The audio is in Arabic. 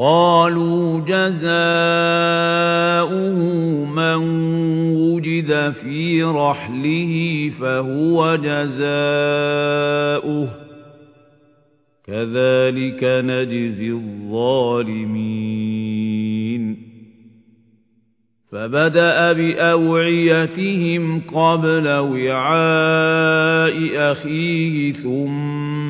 قالوا جزاؤه من وجد في رحله فهو جزاؤه. كذلك نجزي الظالمين. فبدأ بأوعيتهم قبل وعاء أخيه ثم